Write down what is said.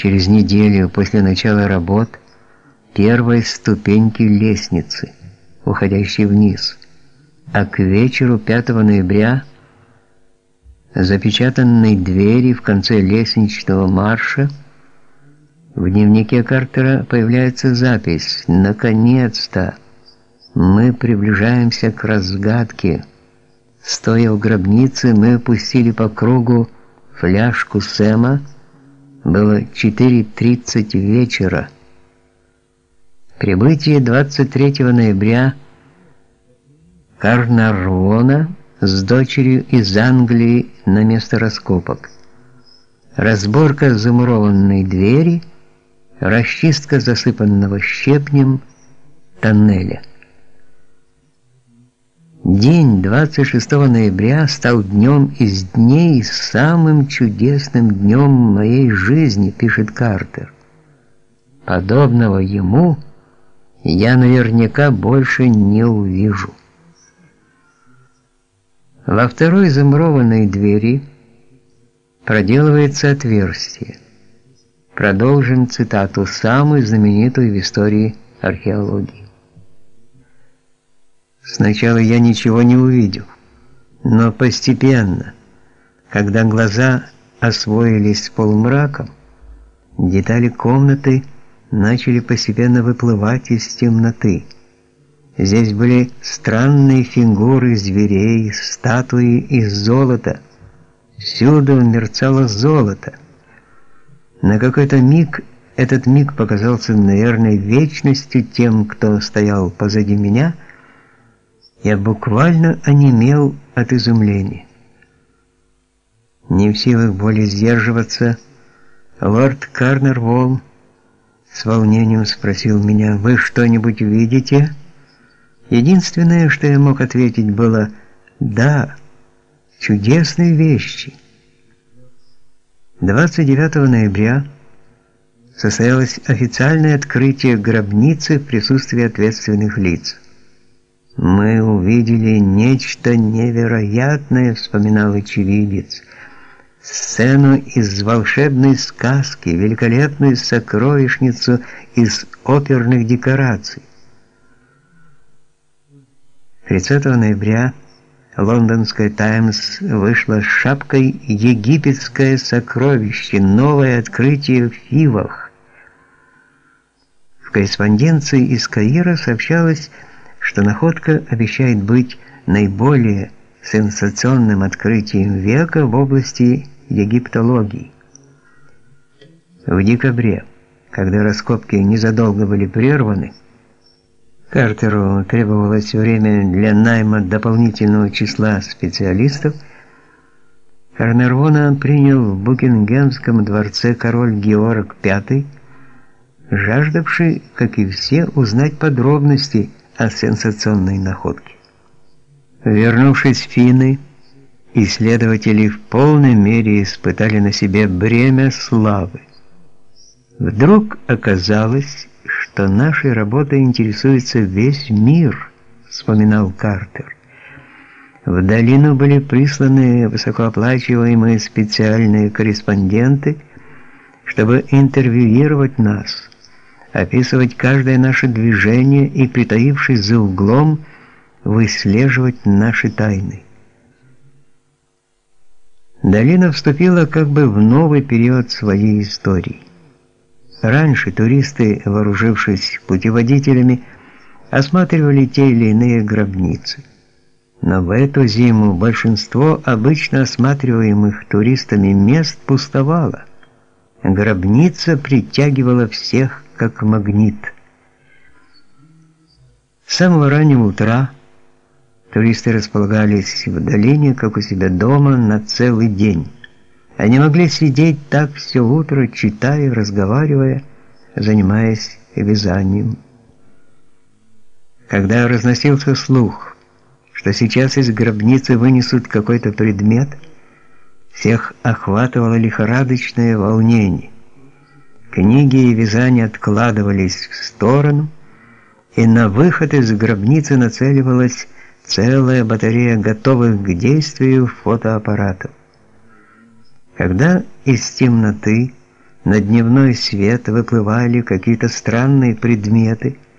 через неделю после начала работ первой ступеньки лестницы, уходящей вниз, а к вечеру 5 ноября запечатанной двери в конце лестничного марша в дневнике Картера появляется запись «Наконец-то! Мы приближаемся к разгадке!» Стоя у гробницы, мы пустили по кругу фляжку Сэма. Было 4.30 вечера. Прибытие 23 ноября Карнарвона с дочерью из Англии на место раскопок. Разборка замурованной двери, расчистка засыпанного щебнем тоннеля. День 26 ноября стал днем из дней самым чудесным днем моей жизни, пишет Картер. Подобного ему я наверняка больше не увижу. Во второй замурованной двери проделывается отверстие. Продолжим цитату, самую знаменитую в истории археологии. Сначала я ничего не увидел, но постепенно, когда глаза освоились с полумраком, детали комнаты начали постепенно выплывать из темноты. Здесь были странные фигуры зверей, статуи из золота. Всюду мерцало золото. На какой-то миг этот миг показался, наверное, вечностью тем, кто стоял позади меня – я буквально онемел от изумления. Не в силах более сдерживаться, лорд Карнерволл с волнением спросил меня: "Вы что-нибудь видите?" Единственное, что я мог ответить, было: "Да, чудесные вещи". 29 ноября состоялось официальное открытие гробницы в присутствии ответственных лиц. Мы увидели нечто невероятное, вспоминал очевидец. Сцену из волшебной сказки, великолепную сокровищницу из оперных декораций. 30 ноября лондонская Таймс вышла с шапкой «Египетское сокровище. Новое открытие в Фивах». В корреспонденции из Каира сообщалось, что находка обещает быть наиболее сенсационным открытием века в области египтологии. В декабре, когда раскопки незадолго были прерваны, Картеру требовалось время для найма дополнительного числа специалистов. Карнервона принял в Букингемском дворце король Георг V, жаждавший, как и все, узнать подробности о сенсационной находке. Вернувшись в Фины, исследователи в полной мере испытали на себе бремя славы. Вдруг оказалось, что нашей работой интересуется весь мир, вспоминал Картер. В долину были присланы высокооплачиваемые специальные корреспонденты, чтобы интервьюировать нас описывать каждое наше движение и, притаившись за углом, выслеживать наши тайны. Долина вступила как бы в новый период своей истории. Раньше туристы, вооружившись путеводителями, осматривали те или иные гробницы. Но в эту зиму большинство обычно осматриваемых туристами мест пустовало. Гробница притягивала всех как магнит. С самого раннего утра туристы располагались в долине, как у себя дома, на целый день. Они могли сидеть так все утро, читая, разговаривая, занимаясь вязанием. Когда разносился слух, что сейчас из гробницы вынесут какой-то предмет, всех охватывало лихорадочное волнение. Книги и вязание откладывались в сторону, и на выход из гробницы нацеливалась целая батарея готовых к действию фотоаппаратов. Когда из темноты На дневной свет выплывали какие-то странные предметы –